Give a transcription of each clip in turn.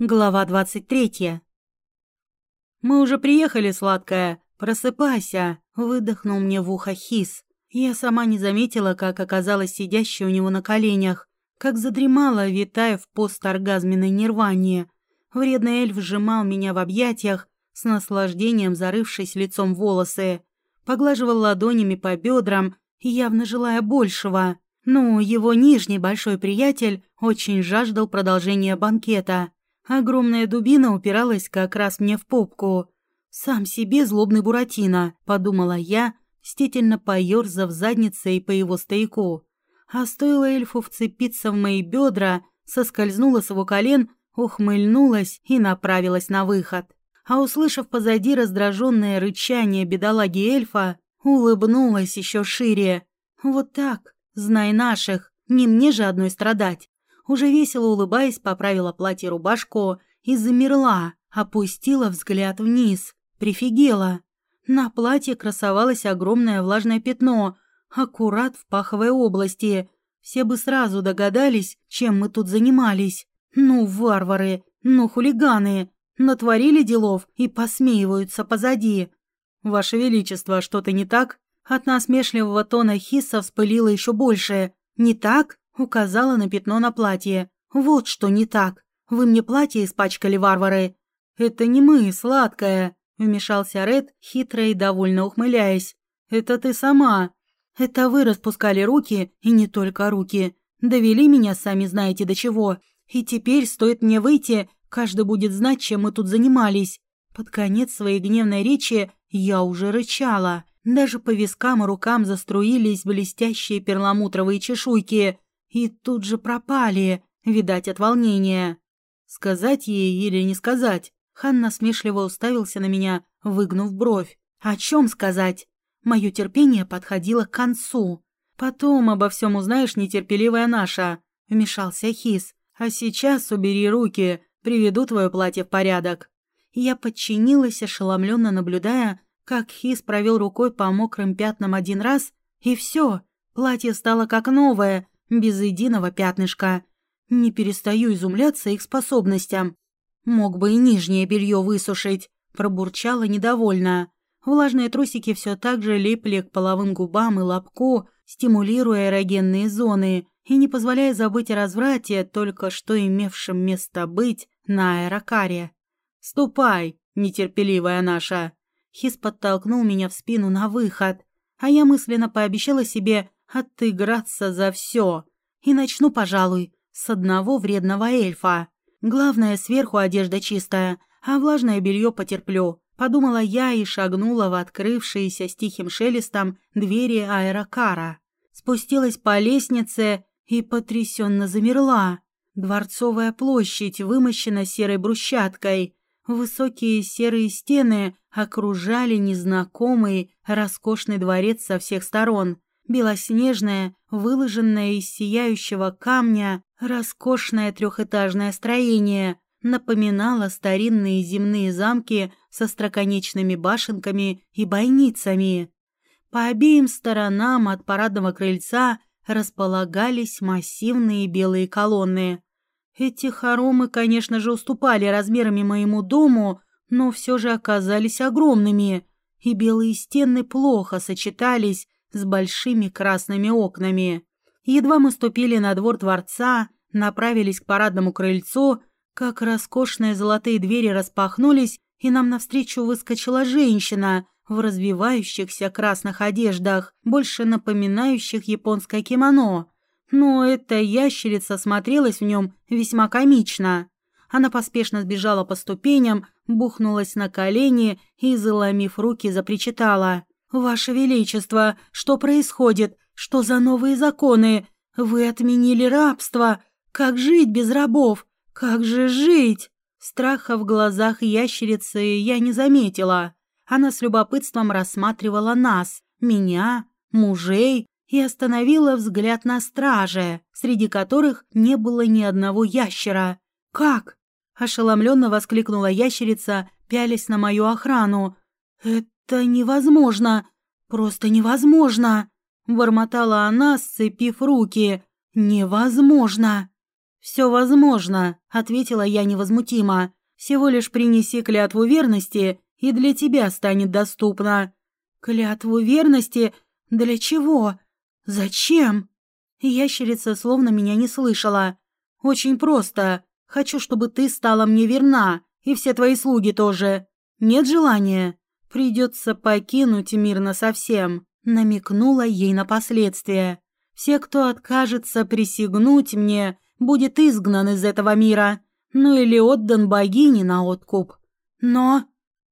Глава 23. «Мы уже приехали, сладкая. Просыпайся!» – выдохнул мне в ухо Хис. Я сама не заметила, как оказалась сидящей у него на коленях, как задремала, витая в посторгазменной нирване. Вредный эльф сжимал меня в объятиях, с наслаждением зарывшись лицом в волосы. Поглаживал ладонями по бедрам, явно желая большего. Ну, его нижний большой приятель очень жаждал продолжения банкета – Огромная дубина упиралась как раз мне в попку. «Сам себе злобный Буратино», — подумала я, мстительно поёрзав задницей по его стояку. А стоило эльфу вцепиться в мои бедра, соскользнула с его колен, ухмыльнулась и направилась на выход. А услышав позади раздраженное рычание бедолаги эльфа, улыбнулась еще шире. «Вот так, знай наших, не мне же одной страдать». Уже весело улыбаясь, поправила платье-рубашку и замерла, опустила взгляд вниз. Прифигела. На платье красовалось огромное влажное пятно, аккурат в паховой области. Все бы сразу догадались, чем мы тут занимались. Ну, варвары, ну, хулиганы. Натворили делов и посмеиваются позади. «Ваше Величество, что-то не так?» От насмешливого тона Хисса вспылило еще больше. «Не так?» Указала на пятно на платье. «Вот что не так. Вы мне платье испачкали, варвары». «Это не мы, сладкая», — вмешался Ред, хитро и довольно ухмыляясь. «Это ты сама. Это вы распускали руки, и не только руки. Довели меня, сами знаете до чего. И теперь стоит мне выйти, каждый будет знать, чем мы тут занимались». Под конец своей гневной речи я уже рычала. Даже по вискам и рукам заструились блестящие перламутровые чешуйки и тут же пропали, видать, от волнения. Сказать ей или не сказать? Хан насмешливо уставился на меня, выгнув бровь. О чем сказать? Мое терпение подходило к концу. Потом обо всем узнаешь, нетерпеливая наша, вмешался Хис. А сейчас убери руки, приведу твое платье в порядок. Я подчинилась, ошеломленно наблюдая, как Хис провел рукой по мокрым пятнам один раз, и все, платье стало как новое, без единого пятнышка. Не перестаю изумляться их способностям. Мог бы и нижнее белье высушить, пробурчала недовольно. Влажные трусики все так же липли к половым губам и лобку, стимулируя эрогенные зоны и не позволяя забыть о разврате, только что имевшем место быть на аэрокаре. «Ступай, нетерпеливая наша!» Хис подтолкнул меня в спину на выход, а я мысленно пообещала себе отыграться за все. И начну, пожалуй, с одного вредного эльфа. Главное, сверху одежда чистая, а влажное белье потерплю. Подумала я и шагнула в открывшиеся с тихим шелестом двери аэрокара. Спустилась по лестнице и потрясенно замерла. Дворцовая площадь вымощена серой брусчаткой. Высокие серые стены окружали незнакомый роскошный дворец со всех сторон. Белоснежное, выложенное из сияющего камня, роскошное трехэтажное строение напоминало старинные земные замки со строконечными башенками и бойницами. По обеим сторонам от парадного крыльца располагались массивные белые колонны. Эти хоромы, конечно же, уступали размерами моему дому, но все же оказались огромными, и белые стены плохо сочетались с большими красными окнами. Едва мы ступили на двор дворца, направились к парадному крыльцу, как роскошные золотые двери распахнулись, и нам навстречу выскочила женщина в развивающихся красных одеждах, больше напоминающих японское кимоно. Но эта ящерица смотрелась в нем весьма комично. Она поспешно сбежала по ступеням, бухнулась на колени и, заломив руки, запричитала. «Ваше Величество, что происходит? Что за новые законы? Вы отменили рабство. Как жить без рабов? Как же жить?» Страха в глазах ящерицы я не заметила. Она с любопытством рассматривала нас, меня, мужей, и остановила взгляд на страже, среди которых не было ни одного ящера. «Как?» – ошеломленно воскликнула ящерица, пялясь на мою охрану. «Это «Это невозможно! Просто невозможно!» Бормотала она, сцепив руки. «Невозможно!» «Все возможно», — ответила я невозмутимо. «Всего лишь принеси клятву верности, и для тебя станет доступно». «Клятву верности? Для чего? Зачем?» Ящерица словно меня не слышала. «Очень просто. Хочу, чтобы ты стала мне верна, и все твои слуги тоже. Нет желания? Придется покинуть мир насовсем», — намекнула ей на последствия. «Все, кто откажется присягнуть мне, будет изгнан из этого мира, ну или отдан богине на откуп. Но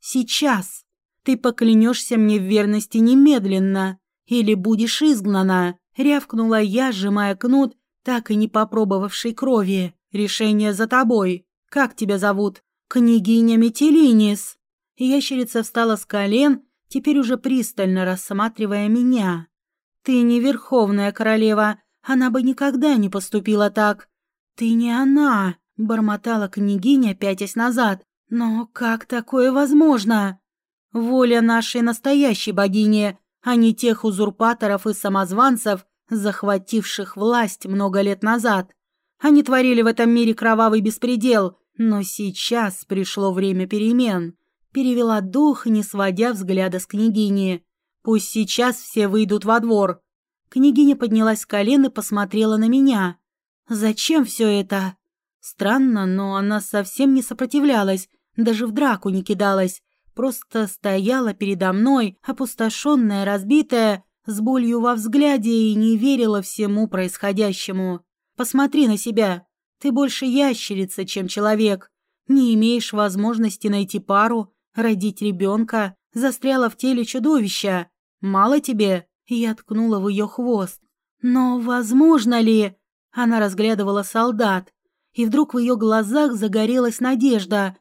сейчас ты поклянешься мне в верности немедленно, или будешь изгнана», — рявкнула я, сжимая кнут, так и не попробовавшей крови. «Решение за тобой. Как тебя зовут?» «Княгиня Метелинис». Ящерица встала с колен, теперь уже пристально рассматривая меня. «Ты не верховная королева, она бы никогда не поступила так. Ты не она», — бормотала княгиня, пятясь назад. «Но как такое возможно?» «Воля нашей настоящей богини, а не тех узурпаторов и самозванцев, захвативших власть много лет назад. Они творили в этом мире кровавый беспредел, но сейчас пришло время перемен. Перевела дух, не сводя взгляда с княгини. Пусть сейчас все выйдут во двор. Княгиня поднялась с колен и посмотрела на меня. Зачем все это? Странно, но она совсем не сопротивлялась, даже в драку не кидалась. Просто стояла передо мной, опустошенная, разбитая, с болью во взгляде и не верила всему происходящему. Посмотри на себя. Ты больше ящерица, чем человек. Не имеешь возможности найти пару, родить ребенка, застряла в теле чудовища. Мало тебе?» Я ткнула в ее хвост. «Но возможно ли...» Она разглядывала солдат, и вдруг в ее глазах загорелась надежда.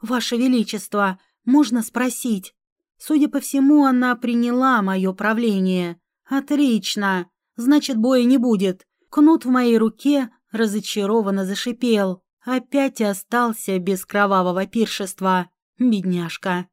«Ваше Величество, можно спросить?» Судя по всему, она приняла мое правление. «Отлично. Значит, боя не будет. Кнут в моей руке разочарованно зашипел. Опять остался без кровавого пиршества. Бедняжка.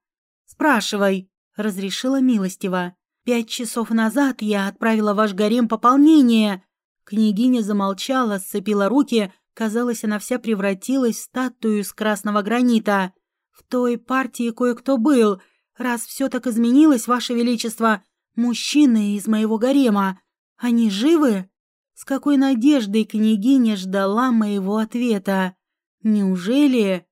«Спрашивай», — разрешила милостиво. «Пять часов назад я отправила ваш гарем пополнение». Княгиня замолчала, сцепила руки. Казалось, она вся превратилась в статую из красного гранита. «В той партии кое-кто был. Раз все так изменилось, ваше величество, мужчины из моего гарема, они живы?» С какой надеждой княгиня ждала моего ответа. Неужели...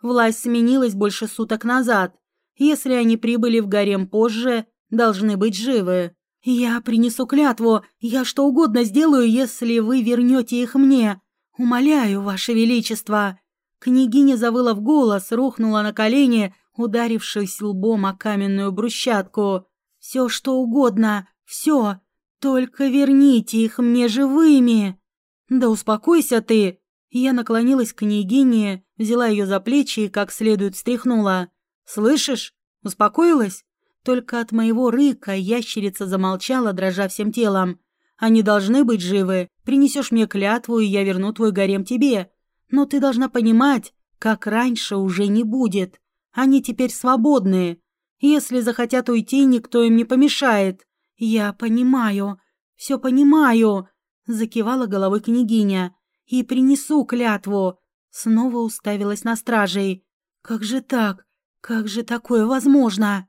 Власть сменилась больше суток назад. Если они прибыли в гарем позже, должны быть живы. Я принесу клятву, я что угодно сделаю, если вы вернете их мне. Умоляю, ваше величество. Княгиня завыла в голос, рухнула на колени, ударившись лбом о каменную брусчатку. Все что угодно, все. «Только верните их мне живыми!» «Да успокойся ты!» Я наклонилась к княгине, взяла ее за плечи и как следует встряхнула. «Слышишь? Успокоилась?» Только от моего рыка ящерица замолчала, дрожа всем телом. «Они должны быть живы. Принесешь мне клятву, и я верну твой гарем тебе. Но ты должна понимать, как раньше уже не будет. Они теперь свободные. Если захотят уйти, никто им не помешает. «Я понимаю, все понимаю», — закивала головой княгиня. «И принесу клятву». Снова уставилась на стражей. «Как же так? Как же такое возможно?»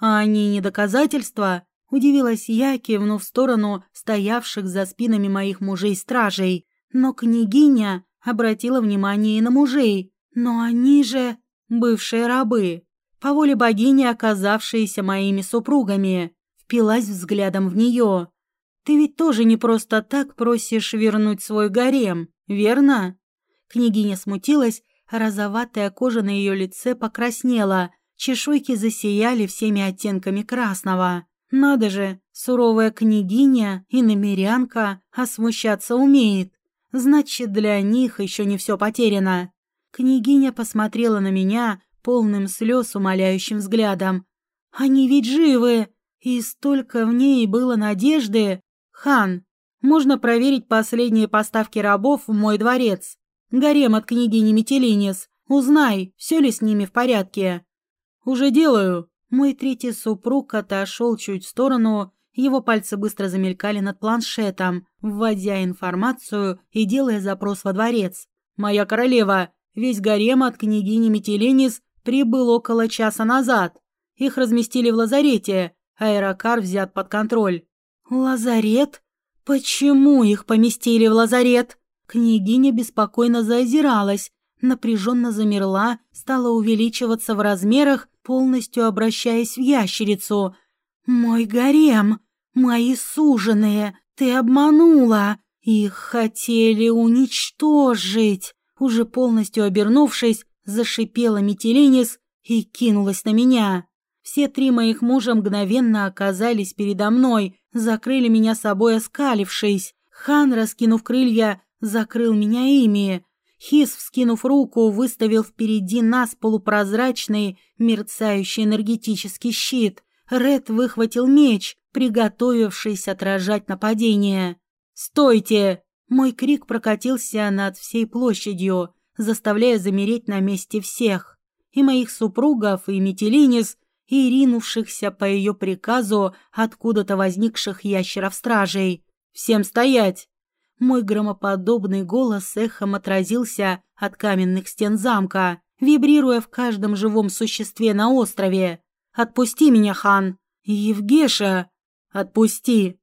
«А они не доказательства?» — удивилась я, кивнув в сторону стоявших за спинами моих мужей-стражей. Но княгиня обратила внимание и на мужей. «Но они же бывшие рабы, по воле богини, оказавшиеся моими супругами впилась взглядом в нее. «Ты ведь тоже не просто так просишь вернуть свой гарем, верно?» Княгиня смутилась, розоватая кожа на ее лице покраснела, чешуйки засияли всеми оттенками красного. Надо же, суровая княгиня и намерянка, а смущаться умеет. Значит, для них еще не все потеряно. Княгиня посмотрела на меня полным слез умоляющим взглядом. «Они ведь живы! И столько в ней было надежды. Хан, можно проверить последние поставки рабов в мой дворец. Гарем от княгини Метелинис. Узнай, все ли с ними в порядке. Уже делаю. Мой третий супруг отошел чуть в сторону Его пальцы быстро замелькали над планшетом, вводя информацию и делая запрос во дворец. «Моя королева, весь гарем от княгини Метеленис прибыл около часа назад. Их разместили в лазарете, аэрокар взят под контроль». «Лазарет? Почему их поместили в лазарет?» Княгиня беспокойно заозиралась, напряженно замерла, стала увеличиваться в размерах, полностью обращаясь в ящерицу. «Мой гарем! Мои суженые! Ты обманула! Их хотели уничтожить!» Уже полностью обернувшись, зашипела Метеленис и кинулась на меня. Все три моих мужа мгновенно оказались передо мной, закрыли меня собой оскалившись. Хан, раскинув крылья, закрыл меня ими. Хис, вскинув руку, выставил впереди нас полупрозрачный, мерцающий энергетический щит. Ред выхватил меч, приготовившись отражать нападение. «Стойте!» Мой крик прокатился над всей площадью, заставляя замереть на месте всех. И моих супругов, и Метелинис, и ринувшихся по ее приказу откуда-то возникших ящеров-стражей. «Всем стоять!» Мой громоподобный голос эхом отразился от каменных стен замка, вибрируя в каждом живом существе на острове. «Отпусти меня, хан!» «Евгеша!» «Отпусти!»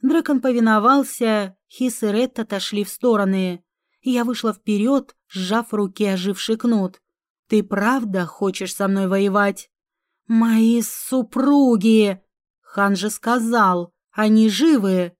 Дракон повиновался, Хис и Ред отошли в стороны. Я вышла вперед, сжав в руке оживший кнут. «Ты правда хочешь со мной воевать?» «Мои супруги!» Хан же сказал, они живы.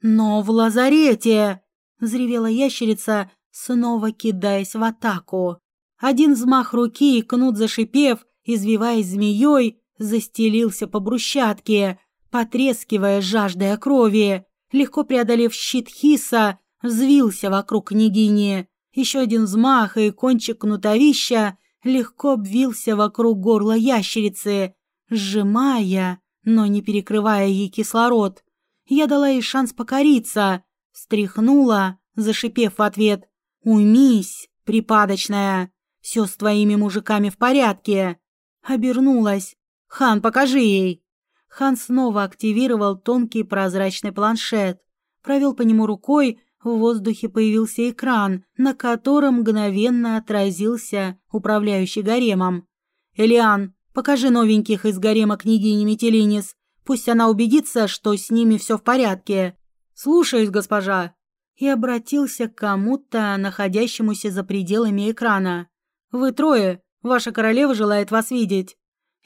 «Но в лазарете!» — взревела ящерица, снова кидаясь в атаку. Один взмах руки, и кнут зашипев, извиваясь змеей, застелился по брусчатке, потрескивая жаждой крови. Легко преодолев щит Хиса, взвился вокруг княгини. Еще один взмах, и кончик кнутовища легко обвился вокруг горла ящерицы, сжимая, но не перекрывая ей кислород. Я дала ей шанс покориться. Встряхнула, зашипев в ответ. «Уймись, припадочная! Все с твоими мужиками в порядке!» Обернулась. «Хан, покажи ей!» Хан снова активировал тонкий прозрачный планшет. Провел по нему рукой, в воздухе появился экран, на котором мгновенно отразился управляющий гаремом. «Элиан, покажи новеньких из гарема княгини Метелинис. Пусть она убедится, что с ними все в порядке. Слушаюсь, госпожа. И обратился к кому-то, находящемуся за пределами экрана. Вы трое. Ваша королева желает вас видеть.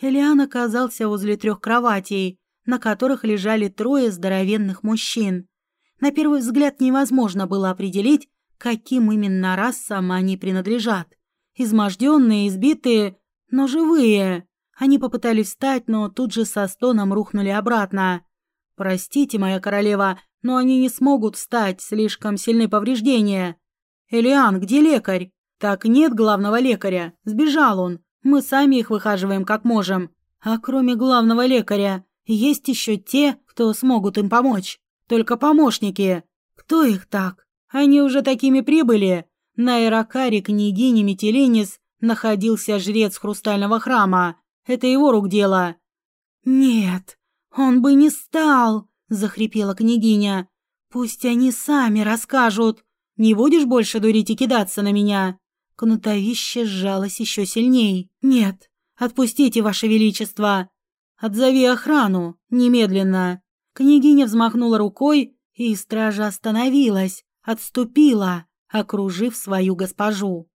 Элиан оказался возле трех кроватей, на которых лежали трое здоровенных мужчин. На первый взгляд невозможно было определить, каким именно расам они принадлежат. Изможденные, избитые, но живые. Они попытались встать, но тут же со стоном рухнули обратно. «Простите, моя королева, но они не смогут встать, слишком сильны повреждения». «Элиан, где лекарь?» «Так нет главного лекаря. Сбежал он. Мы сами их выхаживаем как можем. А кроме главного лекаря, есть еще те, кто смогут им помочь. Только помощники. Кто их так? Они уже такими прибыли. На Иракаре княгини Метеленис находился жрец хрустального храма. Это его рук дело». «Нет, он бы не стал», — захрипела княгиня. «Пусть они сами расскажут. Не будешь больше дурить и кидаться на меня?» Кнутовище сжалось еще сильней. «Нет, отпустите, ваше величество!» «Отзови охрану, немедленно!» Княгиня взмахнула рукой, и стража остановилась, отступила, окружив свою госпожу.